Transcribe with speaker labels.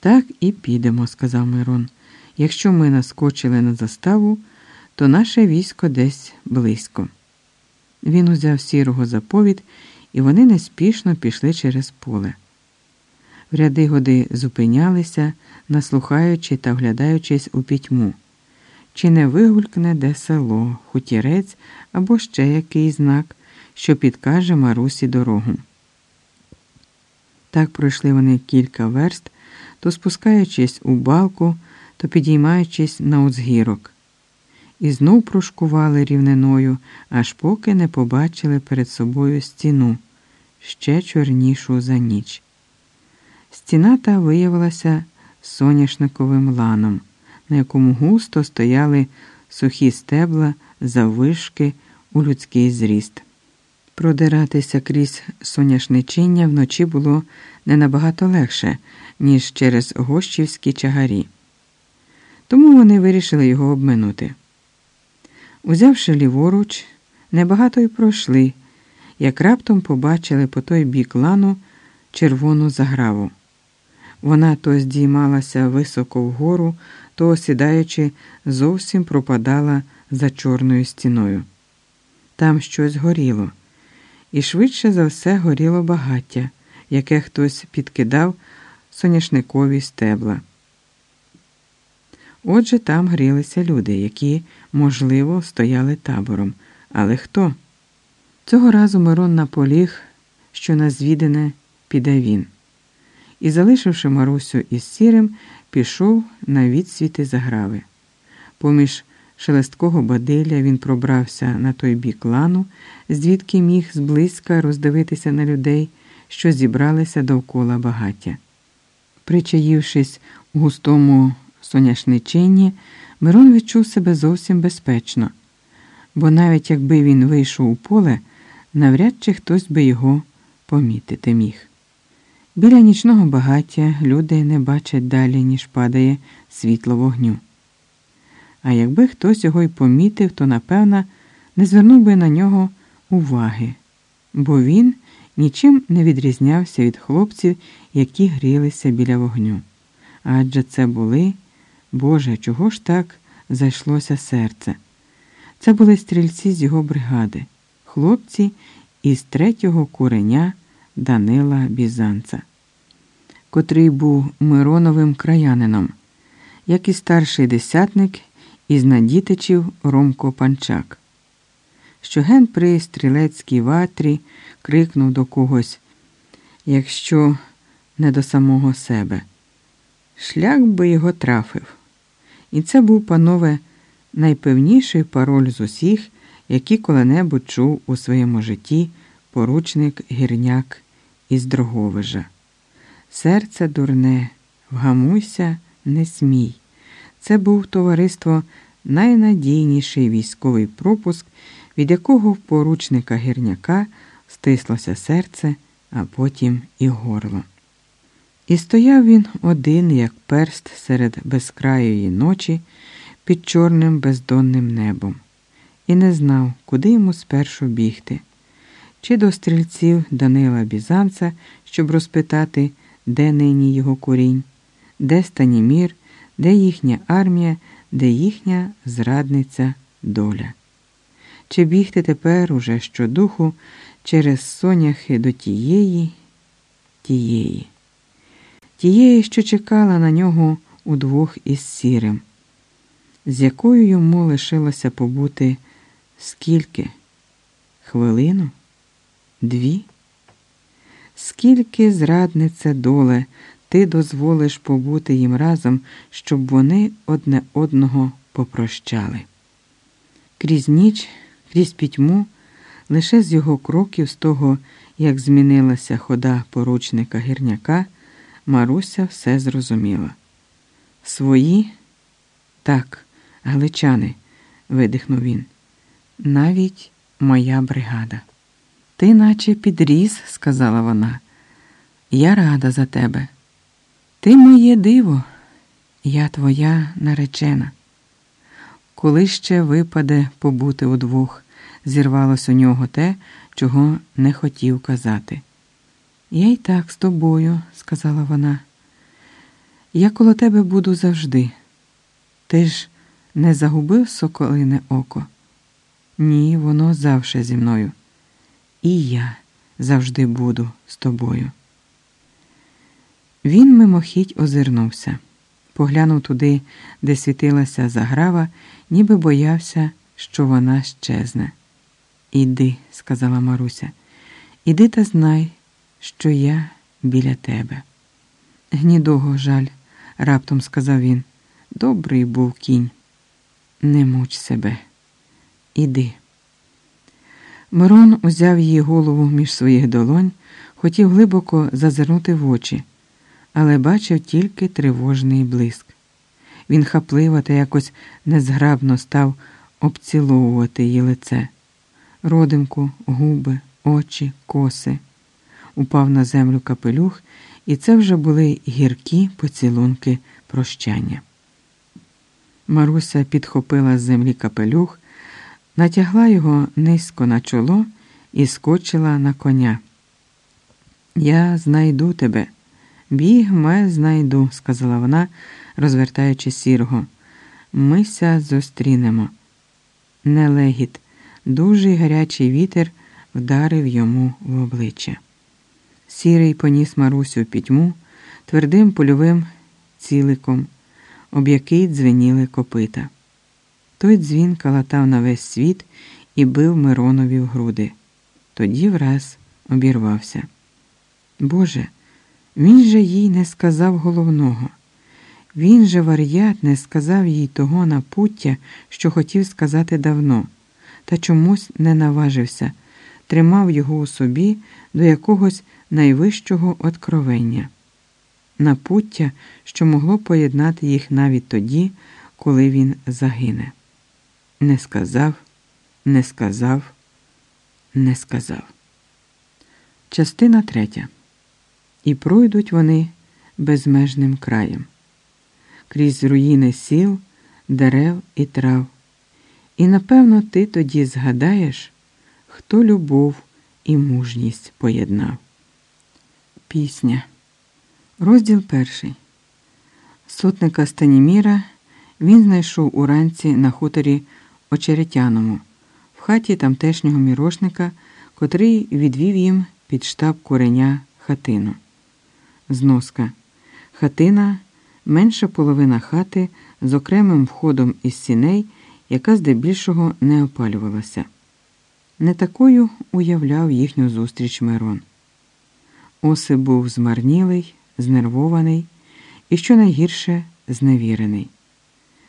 Speaker 1: Так і підемо, сказав Мирон. Якщо ми наскочили на заставу, то наше військо десь близько. Він узяв сірого заповідь, і вони неспішно пішли через поле. В ряди годи зупинялися, наслухаючи та вглядаючись у пітьму. Чи не вигулькне де село, хутірець або ще який знак, що підкаже Марусі дорогу. Так пройшли вони кілька верст, то спускаючись у балку, то підіймаючись на узгірок. І знов прошкували рівниною, аж поки не побачили перед собою стіну, ще чорнішу за ніч. Стіна та виявилася соняшниковим ланом, на якому густо стояли сухі стебла заввишки у людський зріст. Продиратися крізь соняшничиння вночі було не набагато легше, ніж через гощівські чагарі. Тому вони вирішили його обминути. Узявши ліворуч, небагато й пройшли, як раптом побачили по той бік лану червону заграву. Вона то здіймалася високо вгору, то осідаючи, зовсім пропадала за чорною стіною. Там щось горіло, і швидше за все горіло багаття, яке хтось підкидав соняшникові стебла. Отже, там грілися люди, які, можливо, стояли табором. Але хто? Цього разу Мирон наполіг, що на звідене піде він. І, залишивши Марусю із сірим, пішов на відсвіти заграви. Поміж шелесткого бадилля він пробрався на той бік лану, звідки міг зблизька роздивитися на людей, що зібралися довкола багаття. Причаївшись у густому соняшничині, Мирон відчув себе зовсім безпечно, бо навіть якби він вийшов у поле, навряд чи хтось би його помітити міг. Біля нічного багаття люди не бачать далі, ніж падає світло вогню. А якби хтось його й помітив, то, напевно, не звернув би на нього уваги, бо він нічим не відрізнявся від хлопців, які грілися біля вогню. Адже це були, Боже, чого ж так зайшлося серце? Це були стрільці з його бригади, хлопці із третього куреня Данила Бізанца, котрий був Мироновим краянином, як і старший десятник із надітичів Ромко Панчак. Що ген при стрілецькій ватрі крикнув до когось, якщо не до самого себе. Шлях би його трафив. І це був, панове, найпевніший пароль з усіх, які коли-небудь чув у своєму житті поручник гірняк із Дроговижа. Серце дурне, вгамуйся, не смій. Це був товариство найнадійніший військовий пропуск, від якого в поручника гірняка стислося серце, а потім і горло. І стояв він один, як перст серед безкраєї ночі під чорним бездонним небом, і не знав, куди йому спершу бігти, чи до стрільців Данила Бізанца, щоб розпитати, де нині його курінь, де Станімір, де їхня армія, де їхня зрадниця доля. Чи бігти тепер уже щодуху через соняхи до тієї, тієї, тієї, що чекала на нього удвох із сірим, з якою йому лишилося побути скільки? Хвилину? Дві? Скільки зрадниця доле ти дозволиш побути їм разом, щоб вони одне одного попрощали? Крізь ніч, крізь пітьму, лише з його кроків, з того, як змінилася хода поручника гірняка, Маруся все зрозуміла. Свої? Так, галичани, видихнув він. Навіть моя бригада. Ти наче підріс, сказала вона. Я рада за тебе. Ти моє диво, я твоя наречена. Коли ще випаде побути удвох, зірвалось у нього те, чого не хотів казати. Я й так з тобою, сказала вона. Я коло тебе буду завжди. Ти ж не загубив соколине око? Ні, воно завше зі мною. І я завжди буду з тобою. Він мимохідь озирнувся, поглянув туди, де світилася заграва, ніби боявся, що вона щезне. Іди, сказала Маруся, іди та знай, що я біля тебе. Гнідого жаль, раптом сказав він. Добрий був кінь. Не муч себе. Іди. Мирон узяв її голову між своїх долонь, хотів глибоко зазирнути в очі, але бачив тільки тривожний блиск. Він хапливо та якось незграбно став обціловувати її лице, родимку, губи, очі, коси. Упав на землю капелюх, і це вже були гіркі поцілунки прощання. Маруся підхопила з землі капелюх, натягла його низько на чоло і скочила на коня. Я знайду тебе, біг ме знайду, сказала вона, розвертаючи сірого. Мися зустрінемо. Нелегіт, дуже гарячий вітер вдарив йому в обличчя. Сірий поніс Марусю пітьму твердим польовим ціликом об який дзвеніли копита. Той дзвін калатав на весь світ і бив Миронові в груди. Тоді враз обірвався. Боже, він же їй не сказав головного. Він же вар'ят не сказав їй того напуття, що хотів сказати давно, та чомусь не наважився, тримав його у собі до якогось найвищого откровення напуття, що могло поєднати їх навіть тоді, коли він загине. Не сказав, не сказав, не сказав. Частина третя. І пройдуть вони безмежним краєм, крізь руїни сіл, дерев і трав. І напевно ти тоді згадаєш, хто любов і мужність поєднав. Пісня. Розділ перший. Сотника Станіміра він знайшов уранці на хуторі Очеретяному, в хаті тамтешнього мірошника, котрий відвів їм під штаб куреня хатину. Зноска. Хатина менша половина хати з окремим входом із сіней, яка здебільшого не опалювалася. Не такою уявляв їхню зустріч Мирон. Оси був змарнілий знервований і, що найгірше, зневірений.